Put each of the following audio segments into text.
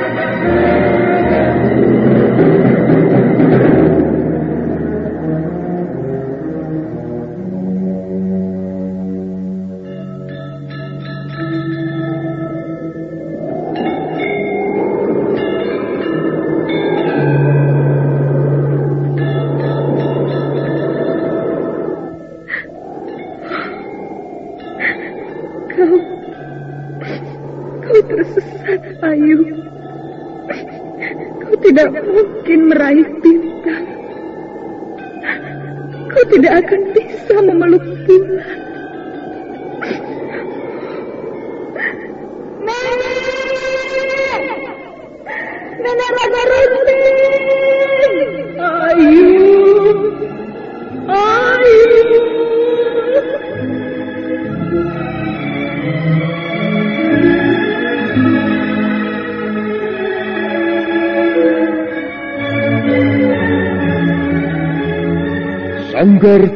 Kau,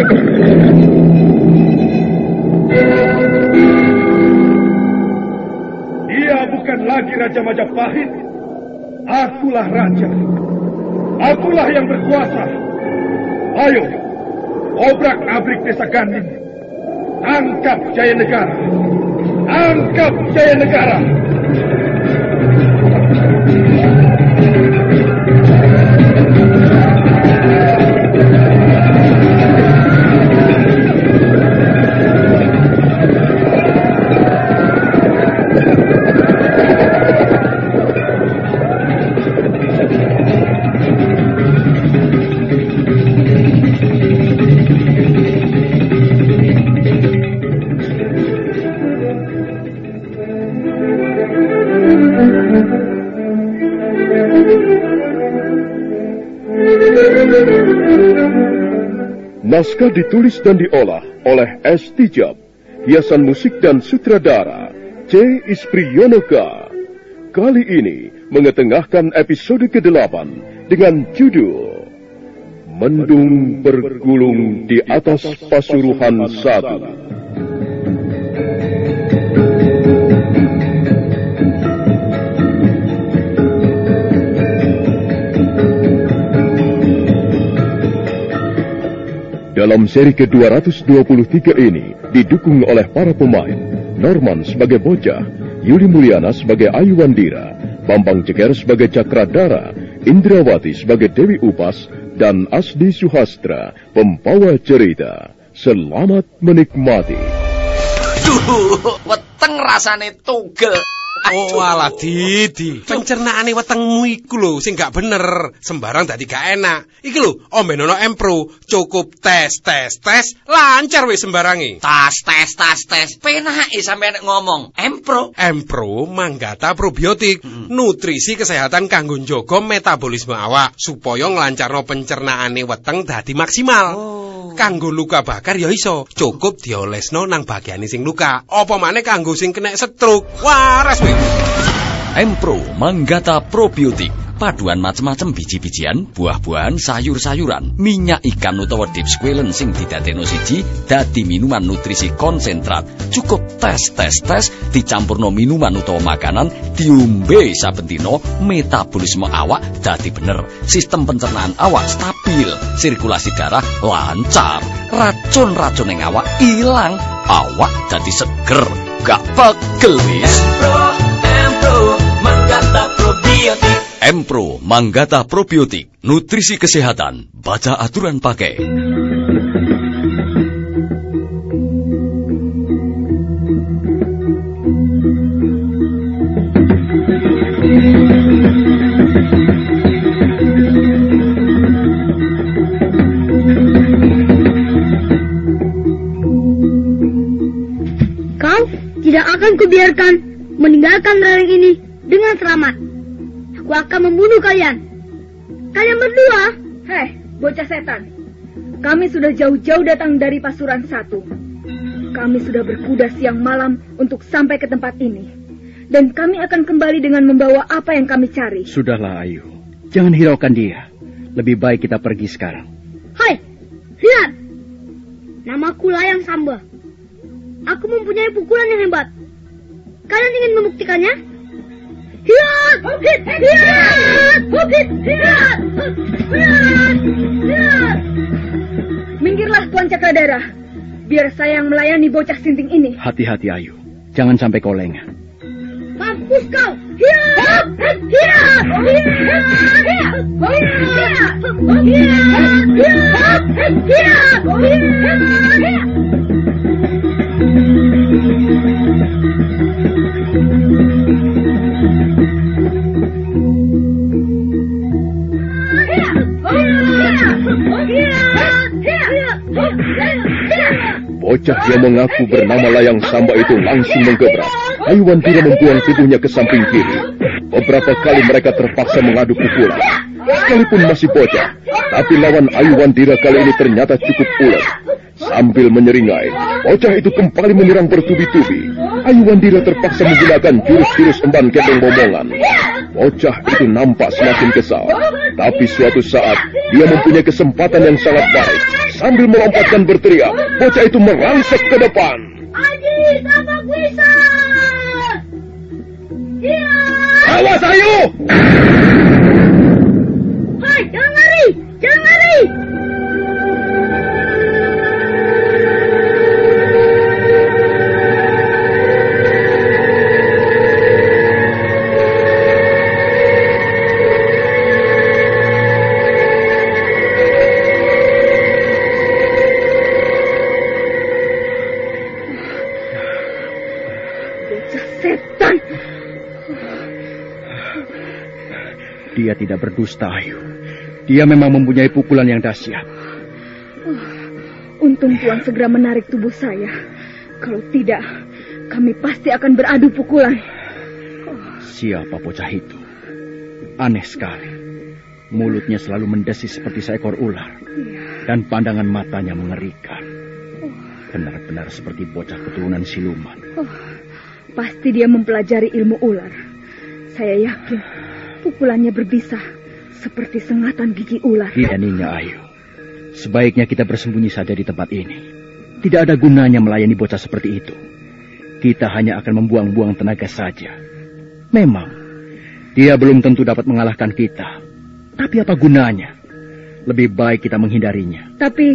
Dia bukan lagi Raja Majapahit. Akulah Raja. Akulah yang berkuasa. Ayo, obrak-abrik desa Ganding. Angkap Jaya Negara. Angkap Jaya Negara. Naskah ditulis dan diolah oleh S. Tijab. Hiasan musik dan sutradara C. Ispriyonoka. Kali ini mengetengahkan episode ke-8 dengan judul Mendung bergulung di atas Pasuruhan Satu. Dalam seri ke-223 ini didukung oleh para pemain Norman sebagai bocah, Yuli Mulyana sebagai Ayu Wandira, Bambang Ceker sebagai Cakradara, Indrawati sebagai Dewi Upas, dan Asdi Suhastra, pembawa cerita. Selamat menikmati. Duh, weteng rasane tugel. Oh alah Didi, pencernaane wetengmu iku lho sing gak bener, sembarang dadi gak enak. Iki lho, ombenono Empro, cukup tes tes tes, lancar wis sembarangi. Tas tes tas tes. Penake sampeyan ngomong. Empro. Empro manggata probiotik, nutrisi kesehatan kanggo njaga metabolisme awak supaya nglancarno pencernaane weteng dadi maksimal. Kanggo luka bakar ya iso, cukup diolesno nang bagiane sing luka. Apa maneh kanggo sing kena stroke. Waras wis. Empro Manggata Probiotik paduan macem-macem biji-bijian, buah-buahan, sayur-sayuran, minyak ikan utawa deep squalen sing didadekno siji dadi minuman nutrisi konsentrat. Cukup tes tes tes dicampurno minuman utawa makanan diombe saben metabolisme awak dadi bener. Sistem pencernaan awak stabil, sirkulasi darah lancar, racun-racun ing awak ilang, awak dadi seger, gak pegel wis. Empro, Manggata Probiotik, nutrisi kesehatan, baca aturan pakai. Kau tidak akan kubiarkan meninggalkan lereng ini dengan selamat. Aku akan membunuh kalian. Kalian berdua, heh, bocah setan. Kami sudah jauh-jauh datang dari Pasuran Satu. Kami sudah berkuda siang malam untuk sampai ke tempat ini. Dan kami akan kembali dengan membawa apa yang kami cari. Sudahlah, Ayu. Jangan hiraukan dia. Lebih baik kita pergi sekarang. Hai, lihat. Namaku Layang Samba. Aku mempunyai pukulan yang hebat. Kalian ingin membuktikannya? Minggirlah Tuan Cakradara. Biar saya yang melayani bocah sinting ini. Hati-hati Ayu. Jangan sampai kau lengah. Mampus kau. Hiat! Hiat! Hiat! Hiat! Hiat! Hiat! Yang mengaku bernama Layang Samba itu langsung menggebrak. Ayuan tidak membuang tubuhnya ke samping kiri. Beberapa kali mereka terpaksa mengadu pukulan. Sekalipun masih bocah, tapi lawan Ayuan Dira kali ini ternyata cukup ulet. Sambil menyeringai, bocah itu kembali menyerang bertubi-tubi. Ayuan Dira terpaksa menggunakan jurus-jurus emban gendong bomongan. Bocah itu nampak semakin kesal. Tapi suatu saat, dia mempunyai kesempatan yang sangat baik. Sambil melompat dan berteriak, bocah itu merangsek ke depan. Aji, sama bisa! Iya! Awas Ayu! Hai, jangan lari! Jangan Dia tidak berdusta, Ayu. Dia memang mempunyai pukulan yang dahsyat. Untung Tuan segera menarik tubuh saya. Kalau tidak, kami pasti akan beradu pukulan. Siapa bocah itu? Aneh sekali. Mulutnya selalu mendesis seperti seekor ular. Dan pandangan matanya mengerikan. Benar-benar seperti bocah keturunan siluman. Pasti dia mempelajari ilmu ular. Saya yakin pukulannya berbisa seperti sengatan gigi ular. Ininya Ayu. Sebaiknya kita bersembunyi saja di tempat ini. Tidak ada gunanya melayani bocah seperti itu. Kita hanya akan membuang-buang tenaga saja. Memang, dia belum tentu dapat mengalahkan kita. Tapi apa gunanya? Lebih baik kita menghindarinya. Tapi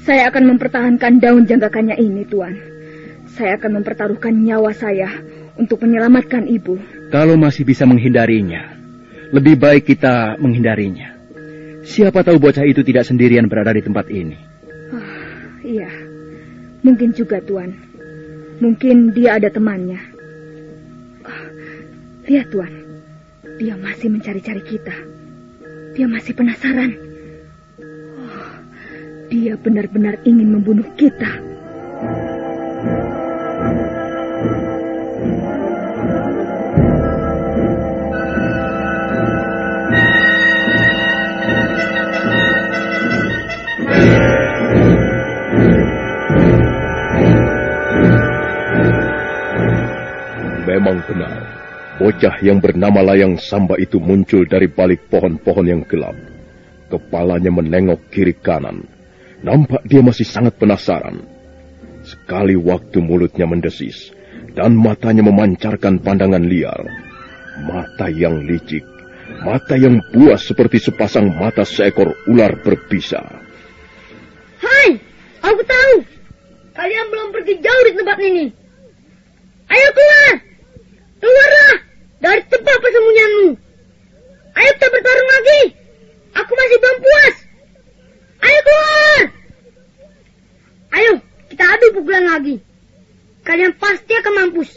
saya akan mempertahankan daun janggakannya ini, Tuan. Saya akan mempertaruhkan nyawa saya untuk menyelamatkan ibu. Kalau masih bisa menghindarinya, lebih baik kita menghindarinya. Siapa tahu bocah itu tidak sendirian berada di tempat ini. Iya, mungkin juga, Tuan. Mungkin dia ada temannya. Ah, Lihat, Tuan. Dia masih mencari-cari kita. Dia masih penasaran. Oh, dia benar-benar ingin membunuh kita. Memang benar, bocah yang bernama Layang Samba itu muncul dari balik pohon-pohon yang gelap. Kepalanya menengok kiri kanan. Nampak dia masih sangat penasaran. Sekali waktu mulutnya mendesis, dan matanya memancarkan pandangan liar. Mata yang licik, mata yang buas seperti sepasang mata seekor ular berbisa. Hai, aku tahu. Kalian belum pergi jauh di tempat ini. Ayo keluar. Keluarlah dari tempat persembunyianmu. Ayo kita bertarung lagi. Aku masih belum puas. Ayo keluar. Ayo, kita adu pukulan lagi. Kalian pasti akan mampus.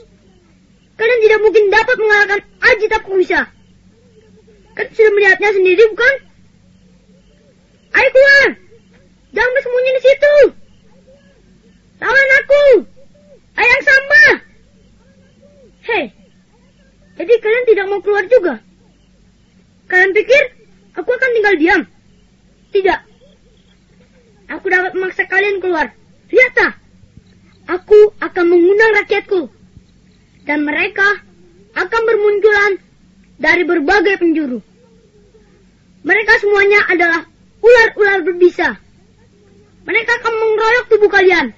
Kalian tidak mungkin dapat mengalahkan Ajita Kuisa. Kan sudah melihatnya sendiri, bukan? Ayo keluar. Jangan bersembunyi di situ. Lawan aku. Ayang Samba. Hei, jadi kalian tidak mau keluar juga? Kalian pikir aku akan tinggal diam? Tidak. Aku dapat memaksa kalian keluar. Lihatlah. Aku akan mengundang rakyatku. Dan mereka akan bermunculan dari berbagai penjuru. Mereka semuanya adalah ular-ular berbisa. Mereka akan mengeroyok tubuh kalian.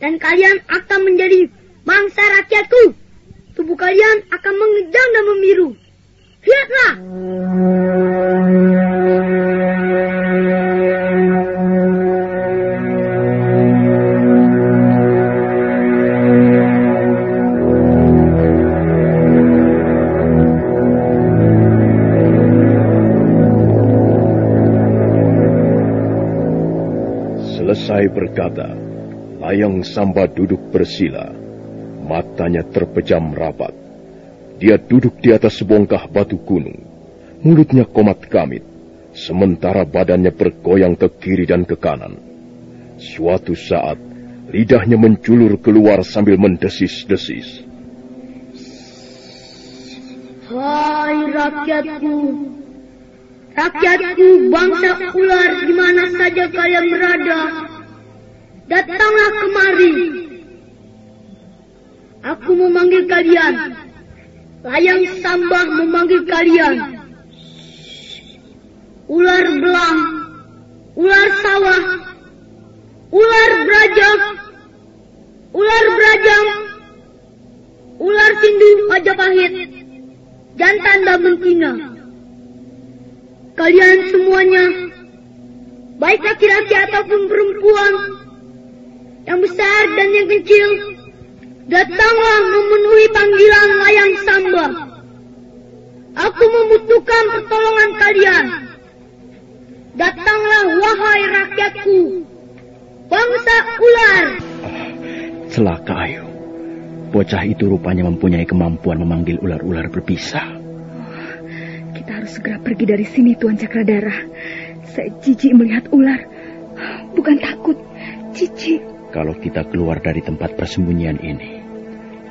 Dan kalian akan menjadi mangsa rakyatku. Tubuh kalian akan mengejang dan membiru. Lihatlah! Selesai berkata, Layang Samba duduk bersila. Matanya terpejam rapat. Dia duduk di atas sebongkah batu gunung. Mulutnya komat kamit, sementara badannya bergoyang ke kiri dan ke kanan. Suatu saat, lidahnya menculur keluar sambil mendesis-desis. Hai rakyatku, rakyatku bangsa ular di mana saja kalian berada, datanglah kemari. Aku memanggil kalian. Layang sambah memanggil kalian. Ular belang, ular sawah, ular berajam, ular berajam, ular sindu Majapahit, jantan dan betina. Kalian semuanya, baik laki-laki ataupun perempuan, yang besar dan yang kecil, datanglah memenuhi panggilan layang samba. Aku membutuhkan pertolongan kalian. Datanglah wahai rakyatku, bangsa ular. Celaka Ayu. Bocah itu rupanya mempunyai kemampuan memanggil ular-ular berbisa. Kita harus segera pergi dari sini, Tuan Cakradara. Saya jijik melihat ular. Bukan takut, jijik. Kalau kita keluar dari tempat persembunyian ini,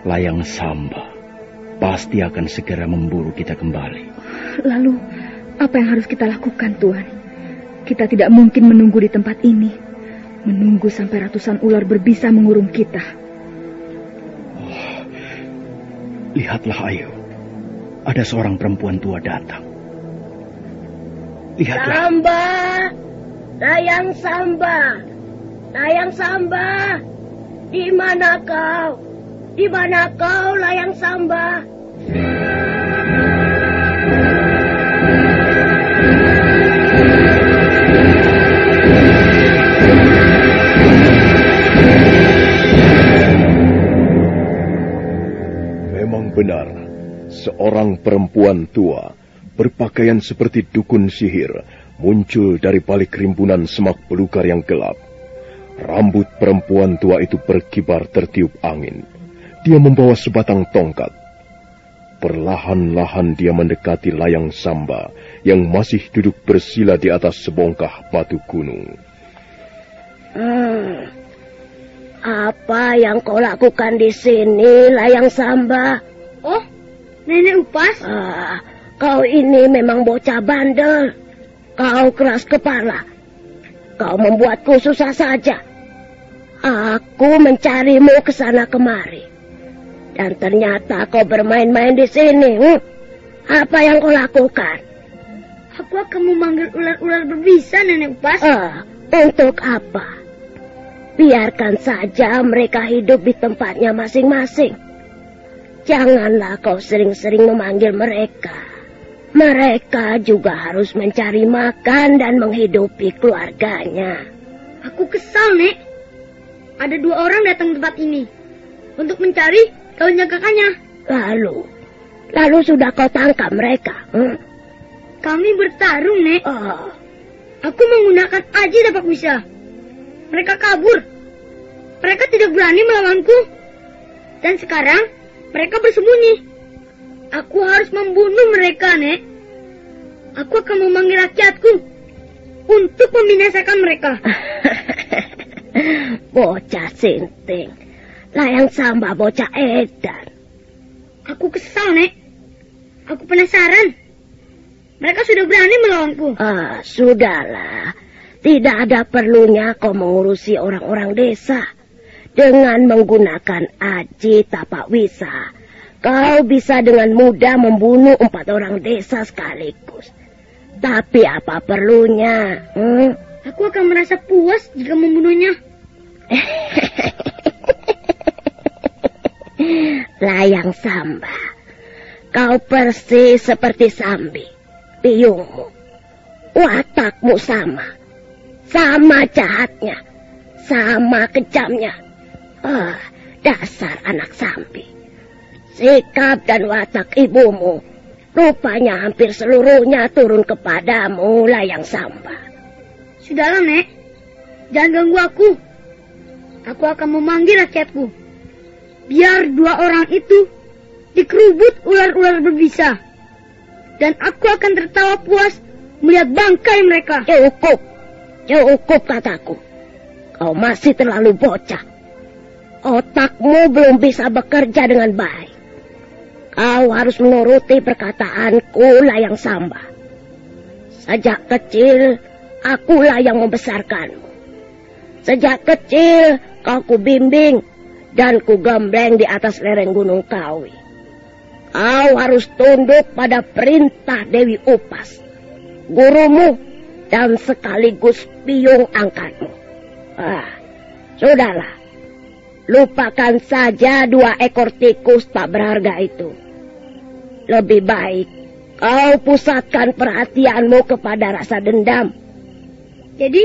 layang samba pasti akan segera memburu kita kembali. Lalu, apa yang harus kita lakukan, Tuan? Kita tidak mungkin menunggu di tempat ini. Menunggu sampai ratusan ular berbisa mengurung kita. Oh, lihatlah, Ayu. Ada seorang perempuan tua datang. Lihatlah. Samba! Layang Samba! Layang Samba! Di mana kau? Di mana kau, Layang Samba? Memang benar, seorang perempuan tua berpakaian seperti dukun sihir muncul dari balik rimbunan semak belukar yang gelap. Rambut perempuan tua itu berkibar tertiup angin. Dia membawa sebatang tongkat. Perlahan-lahan dia mendekati layang samba yang masih duduk bersila di atas sebongkah batu gunung. Hmm. Apa yang kau lakukan di sini, layang samba? Oh, nenek upas? Ah, kau ini memang bocah bandel. Kau keras kepala. Kau membuatku susah saja. Aku mencarimu ke sana kemari. Dan ternyata kau bermain-main di sini. Hmm? Apa yang kau lakukan? Aku akan memanggil ular-ular berbisa, Nenek Upas. Ah, untuk apa? Biarkan saja mereka hidup di tempatnya masing-masing. Janganlah kau sering-sering memanggil mereka. Mereka juga harus mencari makan dan menghidupi keluarganya. Aku kesal, Nek. Ada dua orang datang ke tempat ini untuk mencari daun jagakannya. Lalu, lalu sudah kau tangkap mereka? Hmm? Kami bertarung, Nek. Oh. Aku menggunakan aji dapat bisa. Mereka kabur. Mereka tidak berani melawanku. Dan sekarang mereka bersembunyi. Aku harus membunuh mereka, Nek. aku akan memanggil rakyatku untuk membinasakan mereka. bocah sinting, layang samba bocah edan. Aku kesal, Nek. Aku penasaran. Mereka sudah berani melawanku. Ah, sudahlah. Tidak ada perlunya kau mengurusi orang-orang desa. Dengan menggunakan aji tapak wisa, kau bisa dengan mudah membunuh empat orang desa sekaligus. Tapi apa perlunya? Hmm? Aku akan merasa puas jika membunuhnya. Layang Samba, kau persis seperti Sambi, piungmu. Watakmu sama, sama jahatnya, sama kejamnya. Ah, dasar anak Sambi. Sikap dan watak ibumu rupanya hampir seluruhnya turun kepadamu, Layang Samba. Sudahlah, Nek. Jangan ganggu aku. Aku akan memanggil rakyatku. Biar dua orang itu dikerubut ular-ular berbisa. Dan aku akan tertawa puas melihat bangkai mereka. Cukup. Cukup kataku. Kau masih terlalu bocah. Otakmu belum bisa bekerja dengan baik. Kau harus menuruti perkataanku layang samba. Sejak kecil, akulah yang membesarkanmu. Sejak kecil, kau kubimbing dan kugembleng di atas lereng Gunung Kawi. Kau harus tunduk pada perintah Dewi Upas, gurumu, dan sekaligus piung angkatmu. Ah, sudahlah. Lupakan saja dua ekor tikus tak berharga itu. Lebih baik kau pusatkan perhatianmu kepada rasa dendam. Jadi,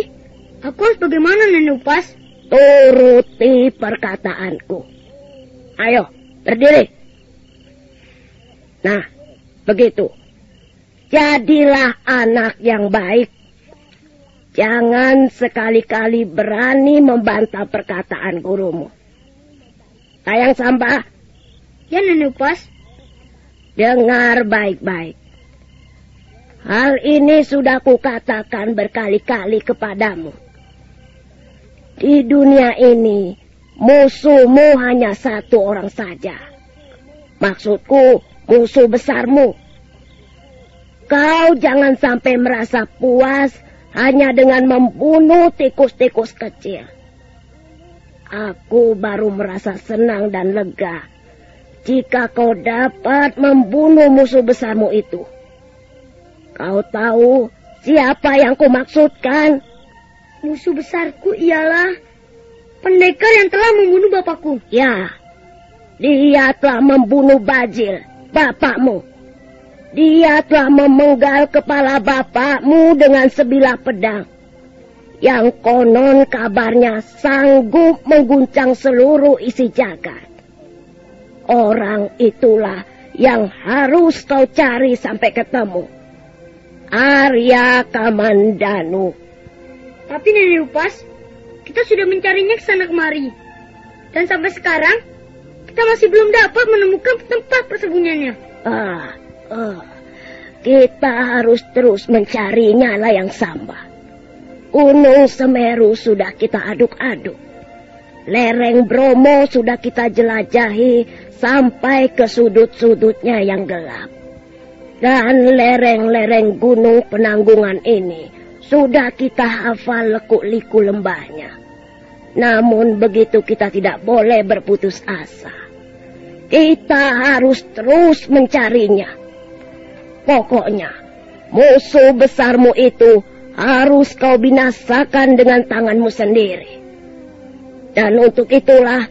aku harus bagaimana, Nenek Upas? Turuti perkataanku. Ayo, berdiri. Nah, begitu. Jadilah anak yang baik. Jangan sekali-kali berani membantah perkataan gurumu. Sayang Samba. Ya, Nenek Upas. Dengar baik-baik. Hal ini sudah kukatakan berkali-kali kepadamu. Di dunia ini, musuhmu hanya satu orang saja. Maksudku, musuh besarmu. Kau jangan sampai merasa puas hanya dengan membunuh tikus-tikus kecil. Aku baru merasa senang dan lega jika kau dapat membunuh musuh besarmu itu. Kau tahu siapa yang kumaksudkan? Musuh besarku ialah pendekar yang telah membunuh bapakku. Ya, dia telah membunuh Bajil, bapakmu. Dia telah memenggal kepala bapakmu dengan sebilah pedang. Yang konon kabarnya sanggup mengguncang seluruh isi jagat. Orang itulah yang harus kau cari sampai ketemu. Arya Kamandanu. Tapi Nenek Upas, kita sudah mencarinya ke sana kemari. Dan sampai sekarang, kita masih belum dapat menemukan tempat persembunyiannya. Ah, ah. Kita harus terus mencarinya lah yang samba. Gunung Semeru sudah kita aduk-aduk. Lereng Bromo sudah kita jelajahi sampai ke sudut-sudutnya yang gelap. Dan lereng-lereng gunung penanggungan ini sudah kita hafal lekuk-liku lembahnya. Namun begitu kita tidak boleh berputus asa. Kita harus terus mencarinya. Pokoknya, musuh besarmu itu harus kau binasakan dengan tanganmu sendiri. Dan untuk itulah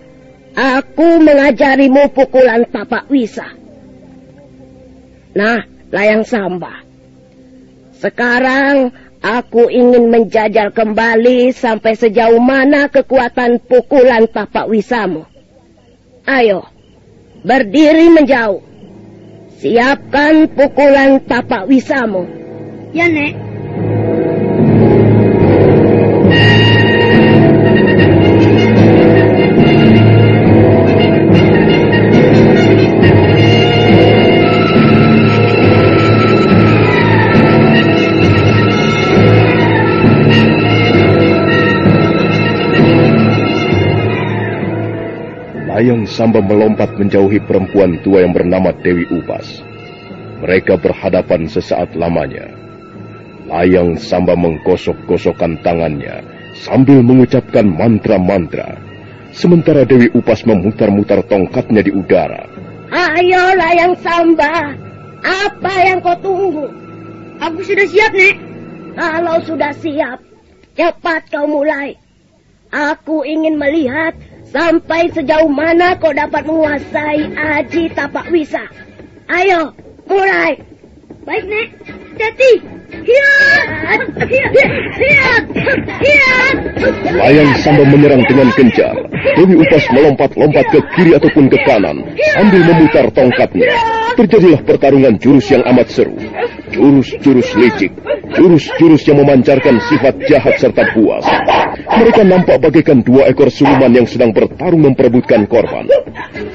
aku mengajarimu pukulan tapak wisa. Nah, layang samba. Sekarang aku ingin menjajal kembali sampai sejauh mana kekuatan pukulan tapak wisamu. Ayo, berdiri menjauh. Siapkan pukulan tapak wisamu. Ya, Nek. Samba melompat menjauhi perempuan tua yang bernama Dewi Upas. Mereka berhadapan sesaat lamanya. Layang Samba menggosok-gosokkan tangannya sambil mengucapkan mantra-mantra. Sementara Dewi Upas memutar-mutar tongkatnya di udara. Ayo Layang Samba, apa yang kau tunggu? Aku sudah siap, Nek. Kalau sudah siap, cepat kau mulai. Aku ingin melihat sampai sejauh mana kau dapat menguasai Aji Tapak Wisa. Ayo, mulai. Baik, Nek. Jati. Layang Samba menyerang dengan gencar. Dewi Upas melompat-lompat ke kiri ataupun ke kanan sambil memutar tongkatnya. Terjadilah pertarungan jurus yang amat seru. Jurus-jurus licik, jurus-jurus yang memancarkan sifat jahat serta buas. Mereka nampak bagaikan dua ekor siluman yang sedang bertarung memperebutkan korban.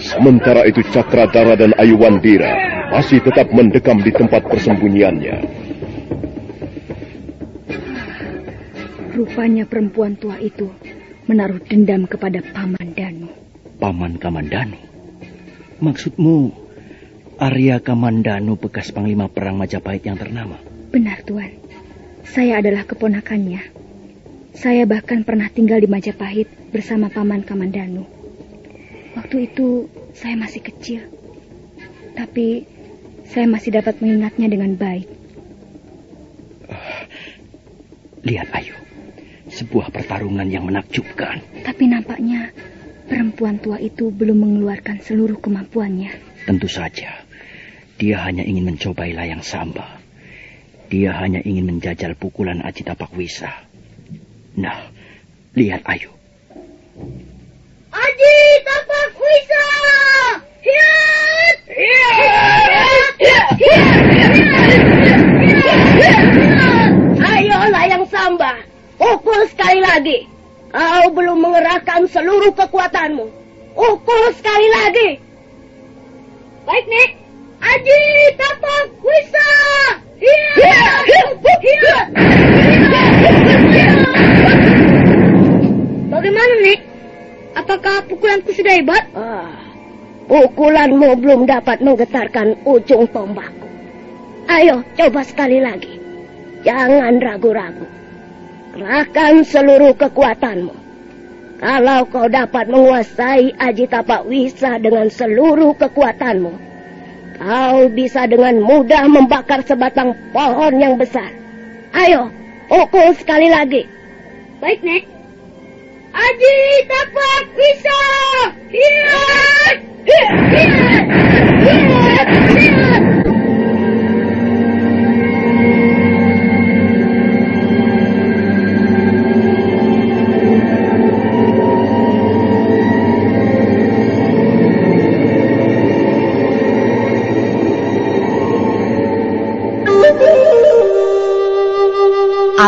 Sementara itu Cakradara dan Ayuwandira masih tetap mendekam di tempat persembunyiannya. Rupanya perempuan tua itu menaruh dendam kepada Paman Danu. Paman Kamandanu? Maksudmu Arya Kamandanu bekas Panglima Perang Majapahit yang ternama? Benar, Tuan. Saya adalah keponakannya. Saya bahkan pernah tinggal di Majapahit bersama Paman Kamandanu. Waktu itu saya masih kecil. Tapi saya masih dapat mengingatnya dengan baik. Lihat Ayu, sebuah pertarungan yang menakjubkan. Tapi nampaknya perempuan tua itu belum mengeluarkan seluruh kemampuannya. Tentu saja, dia hanya ingin mencobai layang samba. Dia hanya ingin menjajal pukulan Aji Tapak Wisa. Nah, lihat Ayu. Aji Tapak Wisa! Hiat! Ayo Layang Samba, pukul sekali lagi. Kau belum mengerahkan seluruh kekuatanmu. Pukul sekali lagi. Baik, Nek. Aji Tapak Wisa! Hiat! Hiat! Bagaimana, Nek? Apakah pukulanku sudah hebat? Ah, pukulanmu belum dapat menggetarkan ujung tombakku. Ayo, coba sekali lagi. Jangan ragu-ragu. Kerahkan seluruh kekuatanmu. Kalau kau dapat menguasai Aji Tapak Wisa dengan seluruh kekuatanmu, kau bisa dengan mudah membakar sebatang pohon yang besar. Ayo, pukul sekali lagi. Baik, Nek. Aji Tapak Wisa! Hiat! Hiat! Hiat! Hiat! Hiat!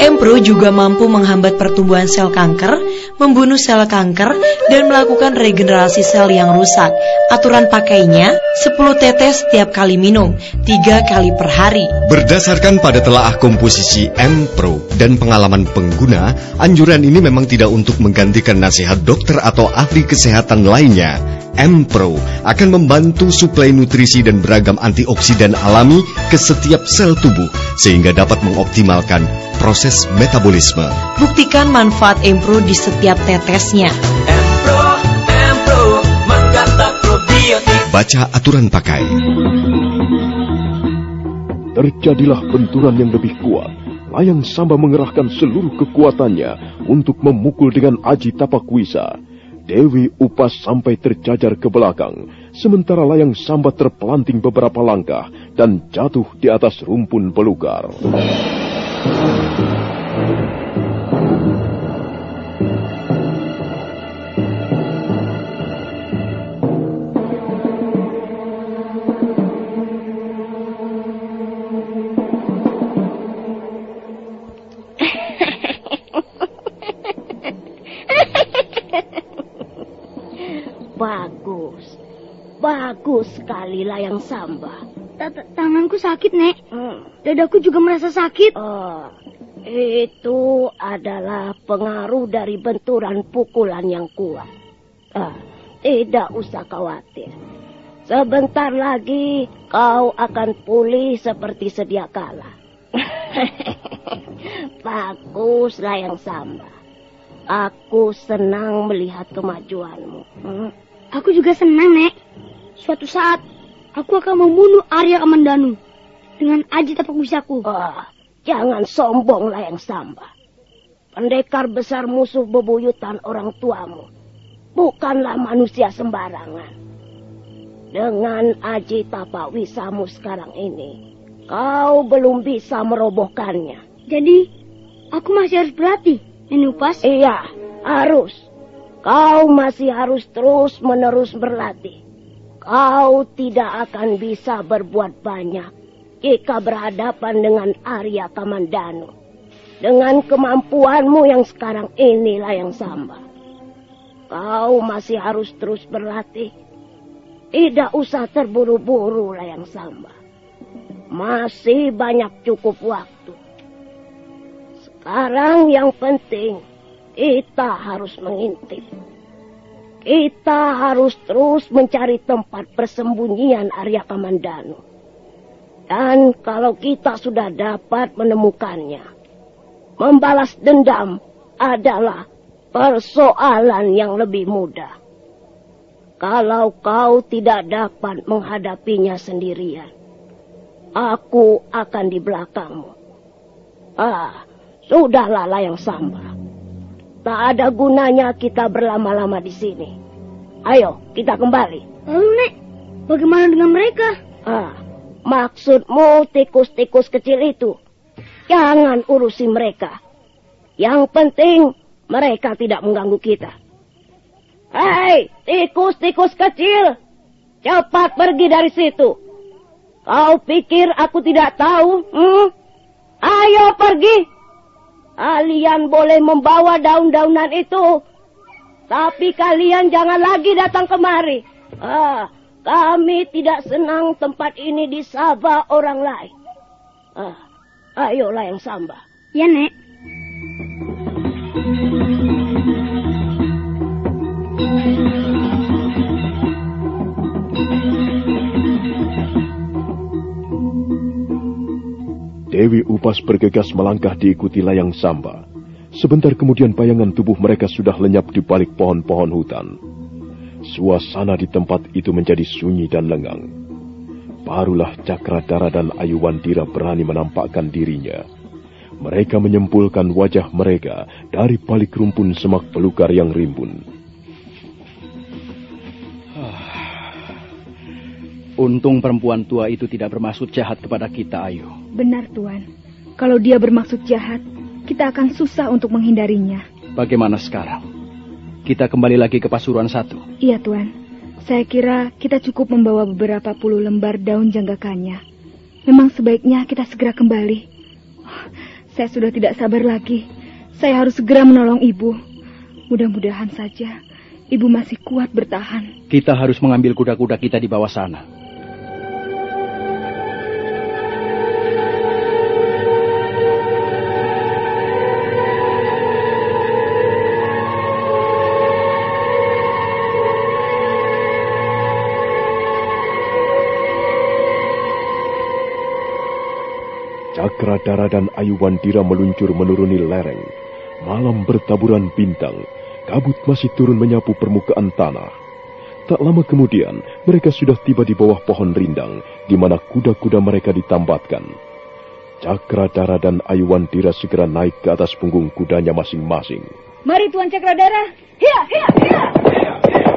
Empro juga mampu menghambat pertumbuhan sel kanker, membunuh sel kanker, dan melakukan regenerasi sel yang rusak. Aturan pakainya 10 tetes setiap kali minum, 3 kali per hari. Berdasarkan pada telaah komposisi M-Pro dan pengalaman pengguna, anjuran ini memang tidak untuk menggantikan nasihat dokter atau ahli kesehatan lainnya. M-Pro akan membantu suplai nutrisi dan beragam antioksidan alami ke setiap sel tubuh sehingga dapat mengoptimalkan proses metabolisme. Buktikan manfaat Empro di setiap tetesnya. Empro, Empro, probiotik. Baca aturan pakai. Terjadilah benturan yang lebih kuat. Layang Samba mengerahkan seluruh kekuatannya untuk memukul dengan aji tapak wisa. Dewi Upas sampai terjajar ke belakang, sementara layang Samba terpelanting beberapa langkah dan jatuh di atas rumpun belukar. Bagus sekali layang samba. Tanganku sakit, Nek. Hmm. Dadaku juga merasa sakit. Oh, itu adalah pengaruh dari benturan pukulan yang kuat. Ah, tidak usah khawatir. Sebentar lagi kau akan pulih seperti sedia kala. Bagus layang samba. Aku senang melihat kemajuanmu. Hmm? Aku juga senang, Nek. Suatu saat, aku akan membunuh Arya Kamandanu dengan aji tapak wisaku. Oh, jangan sombong layang samba. Pendekar besar musuh bebuyutan orang tuamu. Bukanlah manusia sembarangan. Dengan aji tapak wisamu sekarang ini, kau belum bisa merobohkannya. Jadi, aku masih harus berlatih, Nenupas? Iya, harus. Kau masih harus terus-menerus berlatih. Kau tidak akan bisa berbuat banyak jika berhadapan dengan Arya Kamandanu. Dengan kemampuanmu yang sekarang inilah yang sama. Kau masih harus terus berlatih. Tidak usah terburu-buru layang samba. Masih banyak cukup waktu. Sekarang yang penting kita harus mengintip. Kita harus terus mencari tempat persembunyian Arya Kamandanu. Dan kalau kita sudah dapat menemukannya, membalas dendam adalah persoalan yang lebih mudah. Kalau kau tidak dapat menghadapinya sendirian, aku akan di belakangmu. Ah, sudahlah layang samba. Tak ada gunanya kita berlama-lama di sini. Ayo, kita kembali. Lalu, Nek, bagaimana dengan mereka? Ah, maksudmu tikus-tikus kecil itu? Jangan urusi mereka. Yang penting, mereka tidak mengganggu kita. Hei, tikus-tikus kecil! Cepat pergi dari situ. Kau pikir aku tidak tahu? Hmm? Ayo pergi! Kalian boleh membawa daun-daunan itu. Tapi kalian jangan lagi datang kemari. Ah, kami tidak senang tempat ini disaba orang lain. Ah, ayolah yang samba. Ya, Nek. Dewi Upas bergegas melangkah diikuti layang samba. Sebentar kemudian bayangan tubuh mereka sudah lenyap di balik pohon-pohon hutan. Suasana di tempat itu menjadi sunyi dan lengang. Barulah Cakradara dan Ayuwandira berani menampakkan dirinya. Mereka menyempulkan wajah mereka dari balik rumpun semak belukar yang rimbun. Untung perempuan tua itu tidak bermaksud jahat kepada kita, Ayu. Benar, Tuan. Kalau dia bermaksud jahat, kita akan susah untuk menghindarinya. Bagaimana sekarang? Kita kembali lagi ke Pasuruan satu. Iya, Tuan. Saya kira kita cukup membawa beberapa puluh lembar daun janggakannya. Memang sebaiknya kita segera kembali. Saya sudah tidak sabar lagi. Saya harus segera menolong ibu. Mudah-mudahan saja ibu masih kuat bertahan. Kita harus mengambil kuda-kuda kita di bawah sana. Kradara dan Ayuwandira meluncur menuruni lereng. Malam bertaburan bintang, kabut masih turun menyapu permukaan tanah. Tak lama kemudian, mereka sudah tiba di bawah pohon rindang, di mana kuda-kuda mereka ditambatkan. Cakradara dan Ayuwandira segera naik ke atas punggung kudanya masing-masing. Mari Tuan Cakradara. Hiya, hiya, hiya. hiya, hiya.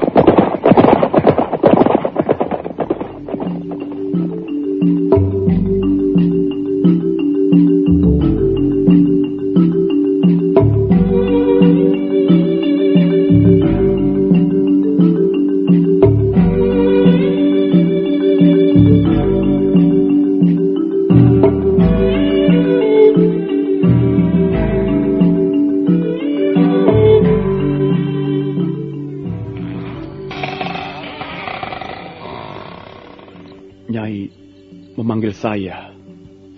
Memanggil saya.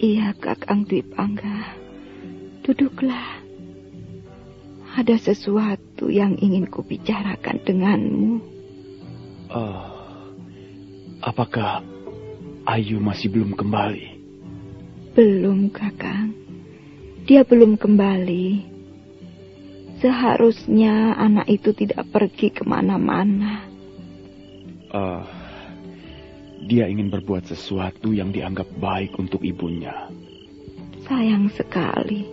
Iya, Kakang Dwi Pangga. Duduklah. Ada sesuatu yang ingin kubicarakan denganmu. Uh, apakah Ayu masih belum kembali? Belum, Kakang. Dia belum kembali. Seharusnya anak itu tidak pergi ke mana-mana. Uh, dia ingin berbuat sesuatu yang dianggap baik untuk ibunya. Sayang sekali.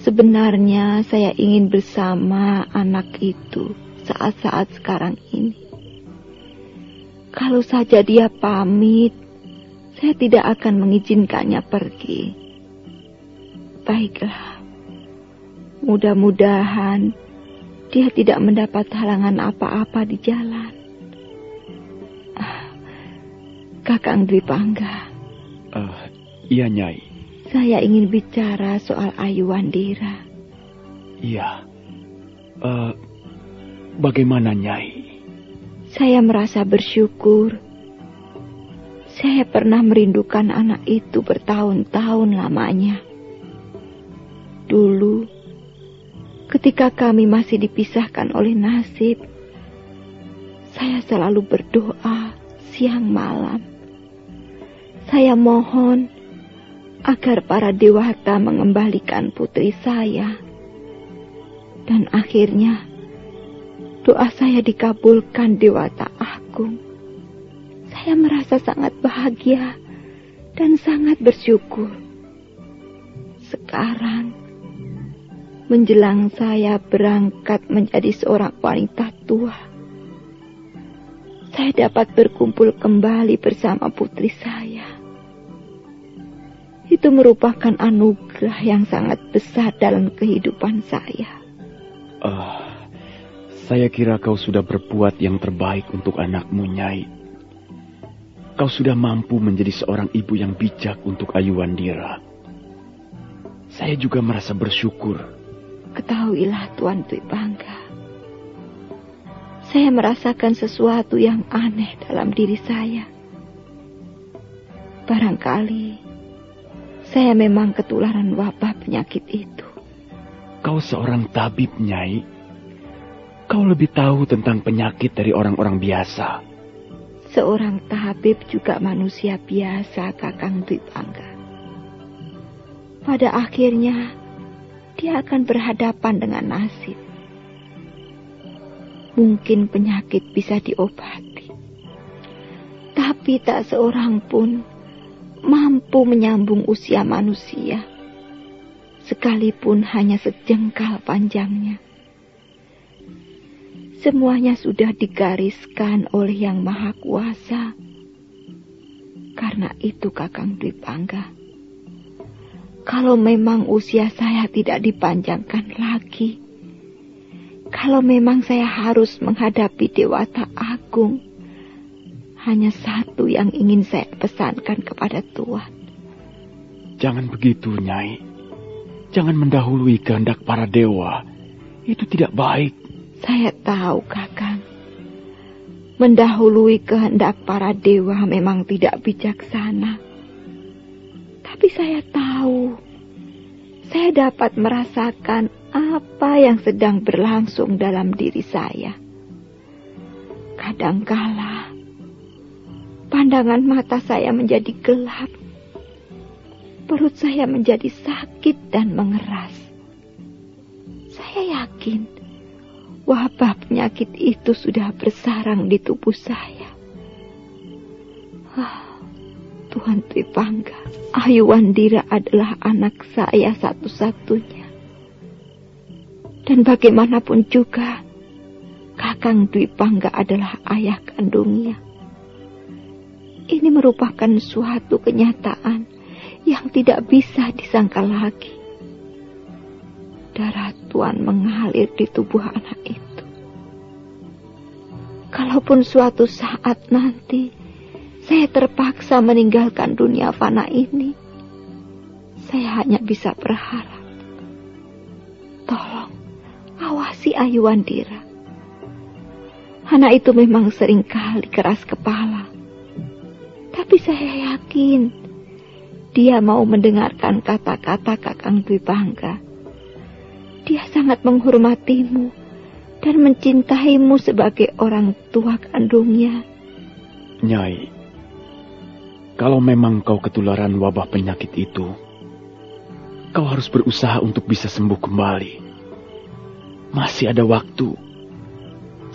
Sebenarnya saya ingin bersama anak itu saat-saat sekarang ini. Kalau saja dia pamit, saya tidak akan mengizinkannya pergi. Baiklah. Mudah-mudahan dia tidak mendapat halangan apa-apa di jalan. Kakang Dwi Pangga. Uh, iya, Nyai. Saya ingin bicara soal Ayu Wandira. Iya. Uh, bagaimana, Nyai? Saya merasa bersyukur. Saya pernah merindukan anak itu bertahun-tahun lamanya. Dulu, Ketika kami masih dipisahkan oleh nasib, saya selalu berdoa siang malam. Saya mohon agar para dewata mengembalikan putri saya. Dan akhirnya doa saya dikabulkan dewata agung. Saya merasa sangat bahagia dan sangat bersyukur. Sekarang menjelang saya berangkat menjadi seorang wanita tua. Saya dapat berkumpul kembali bersama putri saya. Itu merupakan anugerah yang sangat besar dalam kehidupan saya. Uh, saya kira kau sudah berbuat yang terbaik untuk anakmu, Nyai. Kau sudah mampu menjadi seorang ibu yang bijak untuk Ayu Wandira. Saya juga merasa bersyukur Ketahuilah Tuan Dwi Bangga. Saya merasakan sesuatu yang aneh dalam diri saya. Barangkali saya memang ketularan wabah penyakit itu. Kau seorang tabib, Nyai. Kau lebih tahu tentang penyakit dari orang-orang biasa. Seorang tabib juga manusia biasa, Kakang Dwi Bangga. Pada akhirnya, dia akan berhadapan dengan nasib. Mungkin penyakit bisa diobati, tapi tak seorang pun mampu menyambung usia manusia, sekalipun hanya sejengkal panjangnya. Semuanya sudah digariskan oleh Yang Maha Kuasa. Karena itu Kakang Dwi Pangga kalau memang usia saya tidak dipanjangkan lagi, kalau memang saya harus menghadapi Dewata Agung, hanya satu yang ingin saya pesankan kepada Tuhan. Jangan begitu, Nyai. Jangan mendahului kehendak para dewa. Itu tidak baik. Saya tahu, Kakang. Mendahului kehendak para dewa memang tidak bijaksana. Tapi saya tahu, saya dapat merasakan apa yang sedang berlangsung dalam diri saya. Kadangkala, pandangan mata saya menjadi gelap. Perut saya menjadi sakit dan mengeras. Saya yakin wabah penyakit itu sudah bersarang di tubuh saya. Ah, Tuhan Tripangga, Ayu Wandira adalah anak saya satu-satunya. Dan bagaimanapun juga, Kakang Dwi Pangga adalah ayah kandungnya. Ini merupakan suatu kenyataan yang tidak bisa disangka lagi. Darah Tuhan mengalir di tubuh anak itu. Kalaupun suatu saat nanti saya terpaksa meninggalkan dunia fana ini. Saya hanya bisa berharap. Tolong, awasi Ayu Wandira. Anak itu memang sering kali keras kepala. Tapi saya yakin dia mau mendengarkan kata-kata Kakang Dwi Bangga. Dia sangat menghormatimu dan mencintaimu sebagai orang tua kandungnya. Nyai, kalau memang kau ketularan wabah penyakit itu, kau harus berusaha untuk bisa sembuh kembali. Masih ada waktu.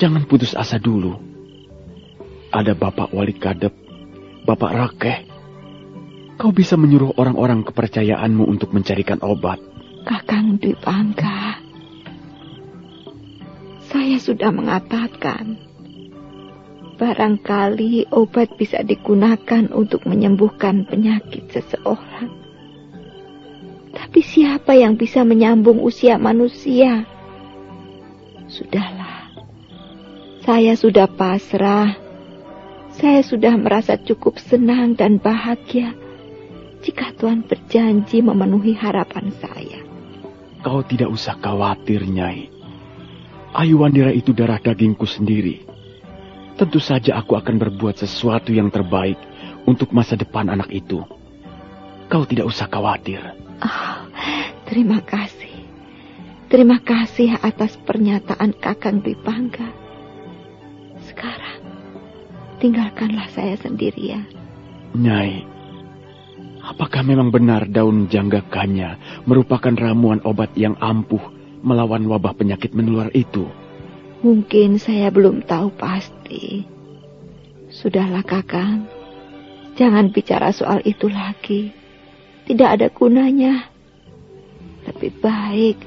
Jangan putus asa dulu. Ada Bapak Wali Kadep, Bapak Rakeh. Kau bisa menyuruh orang-orang kepercayaanmu untuk mencarikan obat. Kakang Dwi Bangga, saya sudah mengatakan, barangkali obat bisa digunakan untuk menyembuhkan penyakit seseorang. Tapi siapa yang bisa menyambung usia manusia? Sudahlah, saya sudah pasrah. Saya sudah merasa cukup senang dan bahagia jika Tuhan berjanji memenuhi harapan saya. Kau tidak usah khawatir, Nyai. Ayu Wandira itu darah dagingku sendiri. Tentu saja aku akan berbuat sesuatu yang terbaik untuk masa depan anak itu. Kau tidak usah khawatir. Oh, terima kasih. Terima kasih atas pernyataan Kakang Dwi Bangga. Tinggalkanlah saya sendirian. Nyai, apakah memang benar daun janggakanya merupakan ramuan obat yang ampuh melawan wabah penyakit menular itu? Mungkin saya belum tahu pasti. Sudahlah kakang, jangan bicara soal itu lagi. Tidak ada gunanya. Lebih baik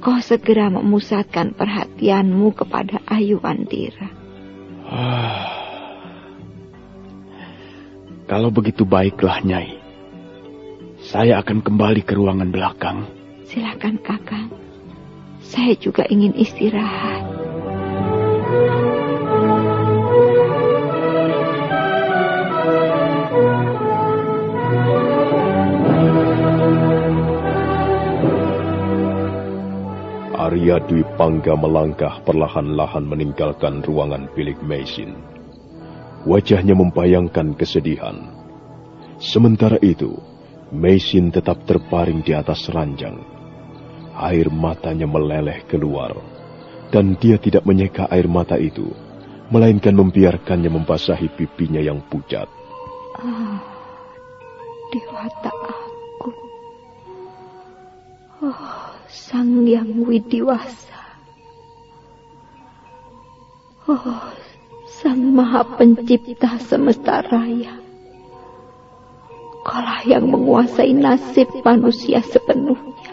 kau segera memusatkan perhatianmu kepada Ayu Wandira. Kalau begitu baiklah, Nyai. Saya akan kembali ke ruangan belakang. Silakan kakang. Saya juga ingin istirahat. Arya Dwi Pangga melangkah perlahan-lahan meninggalkan ruangan bilik mesin. Wajahnya membayangkan kesedihan. Sementara itu, Mesin tetap terbaring di atas ranjang air matanya meleleh keluar, dan dia tidak menyeka air mata itu, melainkan membiarkannya membasahi pipinya yang pucat. Ah, dewata aku. Oh, sang yang widiwasa. Oh, sang maha pencipta semesta raya. Kaulah yang menguasai nasib manusia sepenuhnya.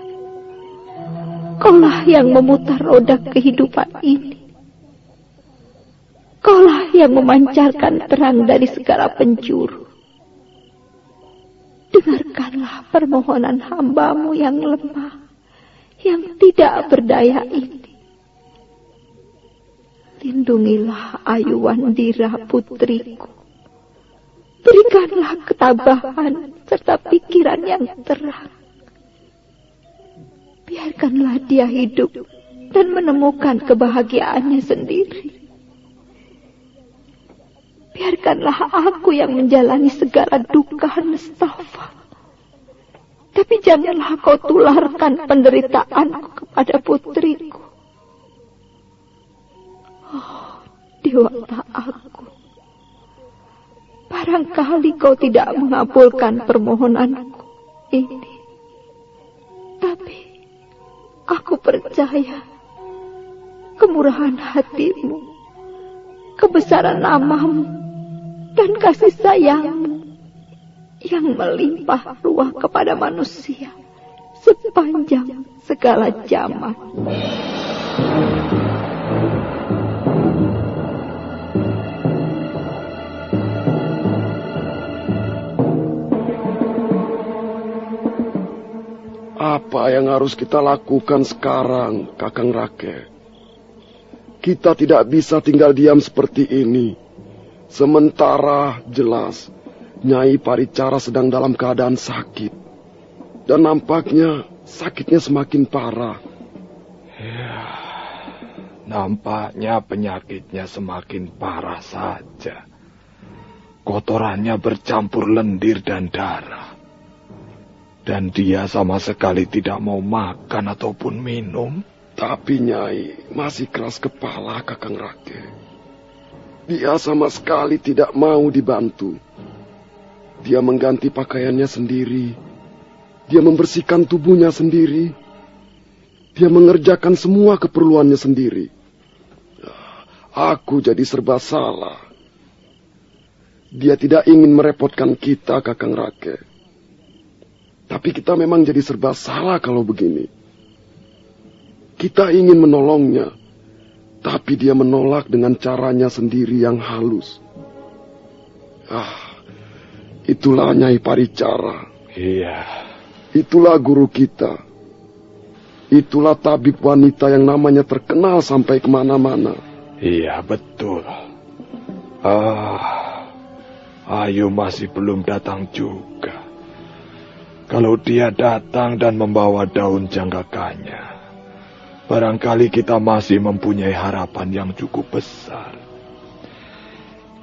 Kaulah yang memutar roda kehidupan ini. Kaulah yang memancarkan terang dari segala penjuru. Dengarkanlah permohonan hambamu yang lemah, yang tidak berdaya ini. Lindungilah Ayu Wandira putriku. Berikanlah ketabahan serta pikiran yang terang. Biarkanlah dia hidup dan menemukan kebahagiaannya sendiri. Biarkanlah aku yang menjalani segala duka nestafa. Tapi janganlah kau tularkan penderitaanku kepada putriku. Oh, dewata aku. Barangkali kau tidak mengabulkan permohonanku ini. Tapi Aku percaya kemurahan hatimu, kebesaran namamu, dan kasih sayangmu yang melimpah ruah kepada manusia sepanjang segala zaman. Yang harus kita lakukan sekarang, Kakang Rake? Kita tidak bisa tinggal diam seperti ini. Sementara jelas Nyai Paricara sedang dalam keadaan sakit. Dan nampaknya sakitnya semakin parah. Ya, nampaknya penyakitnya semakin parah saja. Kotorannya bercampur lendir dan darah. Dan dia sama sekali tidak mau makan ataupun minum. Tapi Nyai masih keras kepala Kakang Rake. Dia sama sekali tidak mau dibantu. Dia mengganti pakaiannya sendiri. Dia membersihkan tubuhnya sendiri. Dia mengerjakan semua keperluannya sendiri. Aku jadi serba salah. Dia tidak ingin merepotkan kita, Kakang Rake. Tapi kita memang jadi serba salah kalau begini. Kita ingin menolongnya, tapi dia menolak dengan caranya sendiri yang halus. Ah, itulah Nyai Paricara. Iya. Itulah guru kita. Itulah tabib wanita yang namanya terkenal sampai ke mana-mana. Iya, betul. Ah, Ayu masih belum datang juga. Kalau dia datang dan membawa daun janggakannya, barangkali kita masih mempunyai harapan yang cukup besar.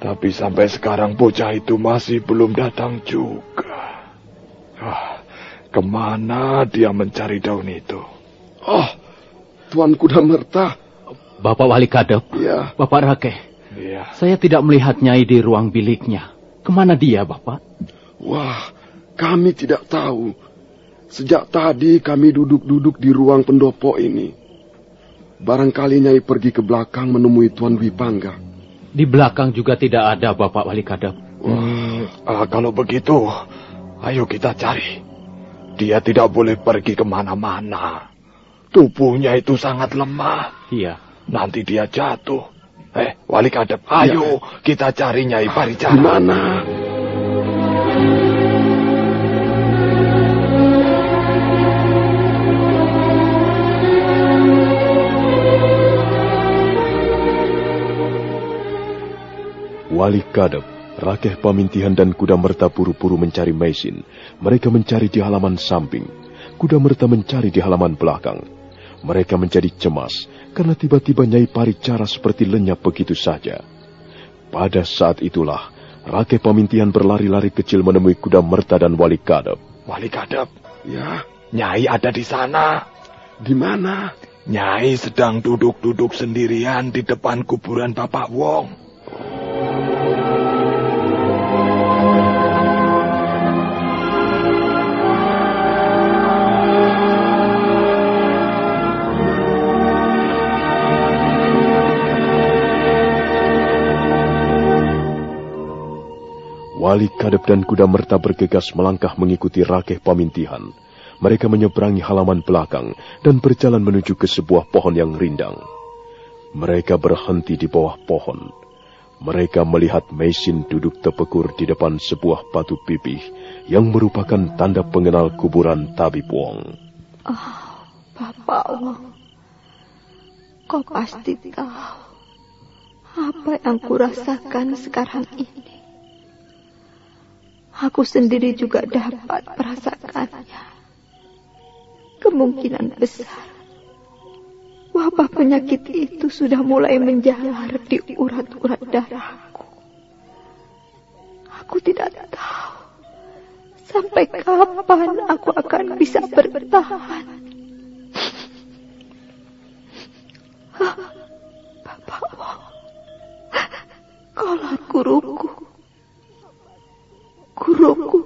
Tapi sampai sekarang bocah itu masih belum datang juga. Ah, ke mana dia mencari daun itu? Oh, Tuan Kuda Merta. Bapak Wali Kadep. Iya. Bapak Rake. Iya. Saya tidak melihat Nyai di ruang biliknya. Ke mana dia, Bapak? Wah, kami tidak tahu. Sejak tadi kami duduk-duduk di ruang pendopo ini. Barangkali Nyai pergi ke belakang menemui Tuan Wipangga. Di belakang juga tidak ada Bapak Wali Kadep. Hmm, ah, kalau begitu, ayo kita cari. Dia tidak boleh pergi ke mana-mana. Tubuhnya itu sangat lemah. Iya. Nanti dia jatuh. Eh, Wali Kadep, ayo kita cari Nyai Paricara. Di mana? Wali Kadep, Rakeh Pamintihan dan Kuda Merta buru-buru mencari mesin. Mereka mencari di halaman samping. Kuda Merta mencari di halaman belakang. Mereka menjadi cemas karena tiba-tiba Nyai Paricara seperti lenyap begitu saja. Pada saat itulah, Rakeh Pamintihan berlari-lari kecil menemui Kuda Merta dan Wali Kadep. Wali Kadep, Ya, Nyai ada di sana. di mana? Nyai sedang duduk-duduk sendirian di depan kuburan Bapak Wong. Wali Kadep dan Kuda Merta bergegas melangkah mengikuti Rakeh Pamintihan. Mereka menyeberangi halaman belakang dan berjalan menuju ke sebuah pohon yang rindang. Mereka berhenti di bawah pohon. Mereka melihat Mesin duduk tepekur di depan sebuah batu pipih yang merupakan tanda pengenal kuburan Tabib Wong. Oh, Bapak Wong. Kau pasti tahu apa yang kurasakan sekarang ini. Aku sendiri juga dapat merasakannya. Kemungkinan besar wabah penyakit itu sudah mulai menjalar di urat-urat darahku. Aku tidak tahu sampai kapan aku akan bisa bertahan. Bapak Wong, kaulah guruku. Guruku,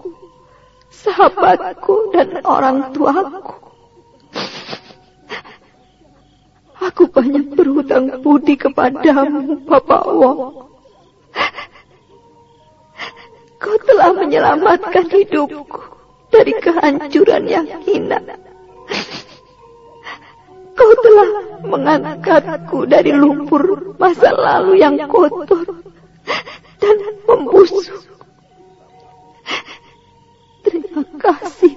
sahabatku dan orang tuaku. Aku banyak berhutang budi kepadamu, Bapak Wong. Kau telah menyelamatkan hidupku dari kehancuran yang hina. Kau telah mengangkatku dari lumpur masa lalu yang kotor dan membusuk.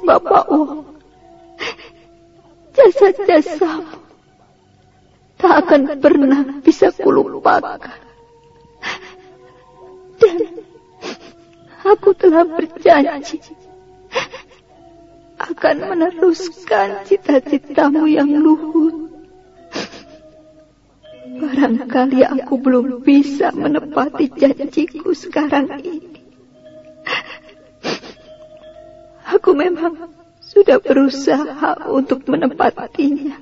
Kasih, Bapak Wong. Jasa-jasamu tak akan pernah bisa kulupakan. Dan aku telah berjanji akan meneruskan cita-citamu yang luhur. Barangkali aku belum bisa menepati janjiku sekarang ini. Aku memang sudah berusaha untuk menempatinya.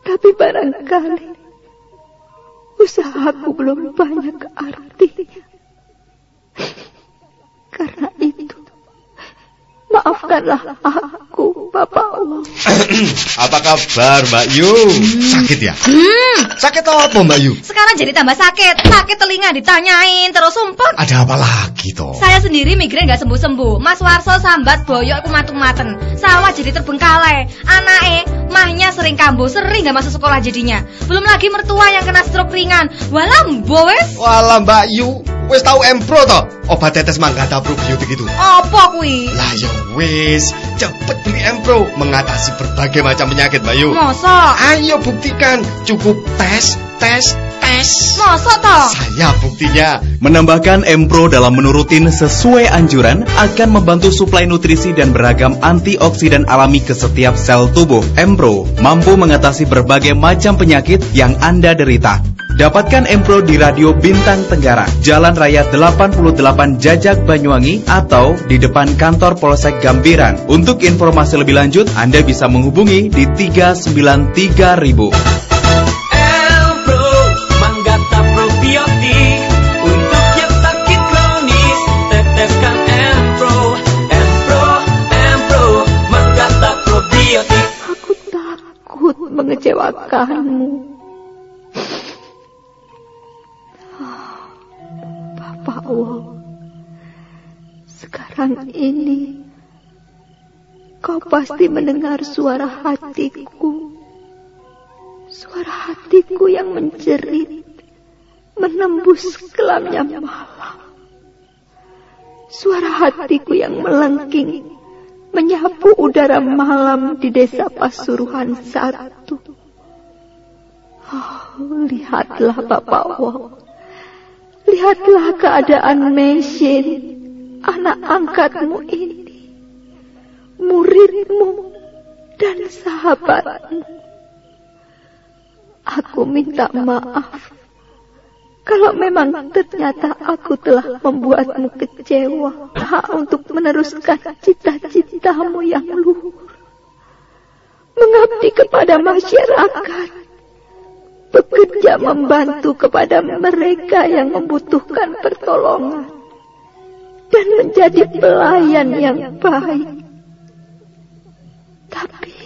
Tapi barangkali usahaku belum banyak artinya. Karena itu, maafkanlah aku, Bapak Allah. Apa kabar Mbak Yu? Sakit ya? Hmm, Sakit apa Mbak Yu? sekarang jadi tambah sakit. Sakit telinga ditanyain terus sumpah. Ada apa lagi toh? Saya sendiri migrain nggak sembuh-sembuh. Mas Warso sambat boyok aku matung-maten. Sawah jadi terbengkalai. Anake, mahnya sering kambuh, sering nggak masuk sekolah jadinya. Belum lagi mertua yang kena stroke ringan. Walah, boes. Walah Mbak Yu, wis tahu Empro toh? Obat tetes manggata probiotik itu. Apa kuwi? Lah ya wis, cepet beli Empro mengatasi berbagai macam penyakit Mbak Yu. Masa? Ayo buktikan, cukup tes, tes, tes. Masa toh? Saya buktinya. Menambahkan Empro dalam menu rutin sesuai anjuran akan membantu suplai nutrisi dan beragam antioksidan alami ke setiap sel tubuh. Empro mampu mengatasi berbagai macam penyakit yang Anda derita. Dapatkan Empro di Radio Bintang Tenggara, Jalan Raya 88 Jajak Banyuwangi atau di depan kantor Polsek Gambiran. Untuk informasi lebih lanjut, Anda bisa menghubungi di 393000. Empro sekarang ini kau pasti mendengar suara hatiku. Suara hatiku yang menjerit, menembus kelamnya malam. Suara hatiku yang melengking, menyapu udara malam di desa Pasuruan satu. Oh, lihatlah Bapak Allah. Lihatlah keadaan mesin, anak angkatmu ini, muridmu dan sahabatmu. Aku minta maaf kalau memang ternyata aku telah membuatmu kecewa hak untuk meneruskan cita-citamu yang luhur. Mengabdi kepada masyarakat, bekerja membantu kepada mereka yang membutuhkan pertolongan, dan menjadi pelayan yang baik. Tapi,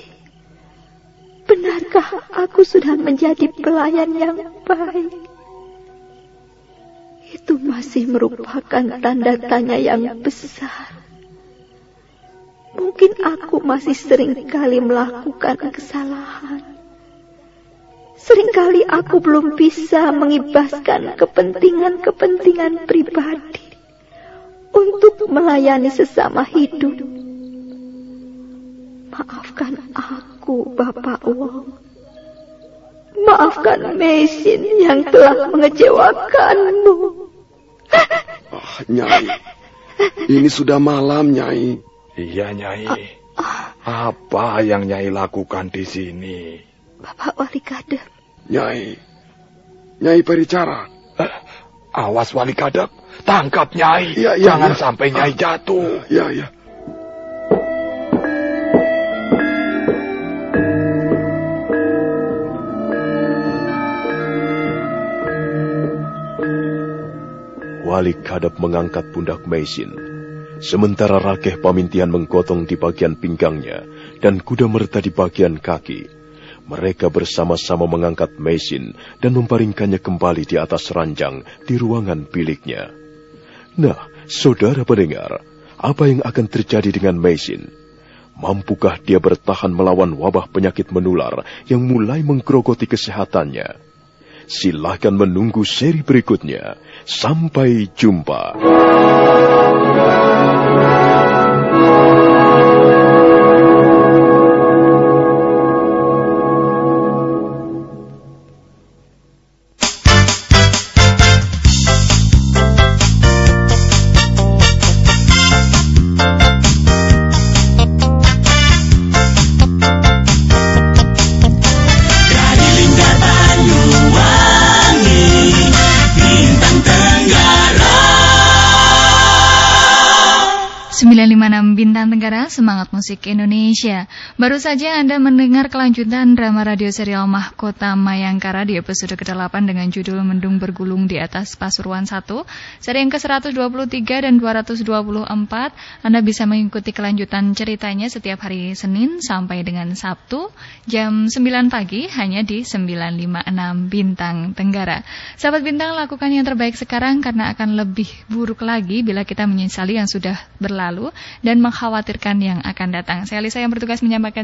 benarkah aku sudah menjadi pelayan yang baik? Itu masih merupakan tanda tanya yang besar. Mungkin aku masih sering kali melakukan kesalahan. Seringkali aku belum bisa mengibaskan kepentingan-kepentingan pribadi untuk melayani sesama hidup. Maafkan aku, Bapak Allah. Maafkan mesin yang telah mengecewakanmu. Ah, Nyai, ini sudah malam, Nyai. Iya, Nyai. Apa yang Nyai lakukan di sini? Bapak Wali Kader. Nyai, Nyai Pericara. Eh, awas Wali Kadep, tangkap Nyai. Iya, iya, Jangan iya. sampai Nyai jatuh. Ya, ya. Wali Kadep mengangkat pundak Meisin, sementara Rakeh Pamintian menggotong di bagian pinggangnya dan kuda merta di bagian kaki. Mereka bersama-sama mengangkat Meisin dan membaringkannya kembali di atas ranjang di ruangan biliknya. Nah, saudara pendengar, apa yang akan terjadi dengan Meisin? Mampukah dia bertahan melawan wabah penyakit menular yang mulai menggerogoti kesehatannya? Silahkan menunggu seri berikutnya. Sampai jumpa. 956 Bintang Tenggara Semangat Musik Indonesia. Baru saja Anda mendengar kelanjutan drama radio serial Mahkota Mayangkara di episode ke-8 dengan judul Mendung Bergulung di Atas Pasuruan 1 Seri yang ke-123 dan 224 Anda bisa mengikuti kelanjutan ceritanya setiap hari Senin sampai dengan Sabtu jam 9 pagi hanya di 956 Bintang Tenggara. Sahabat Bintang lakukan yang terbaik sekarang karena akan lebih buruk lagi bila kita menyesali yang sudah berlalu dan mengkhawatirkan yang akan datang. Saya Lisa yang bertugas menyampaikan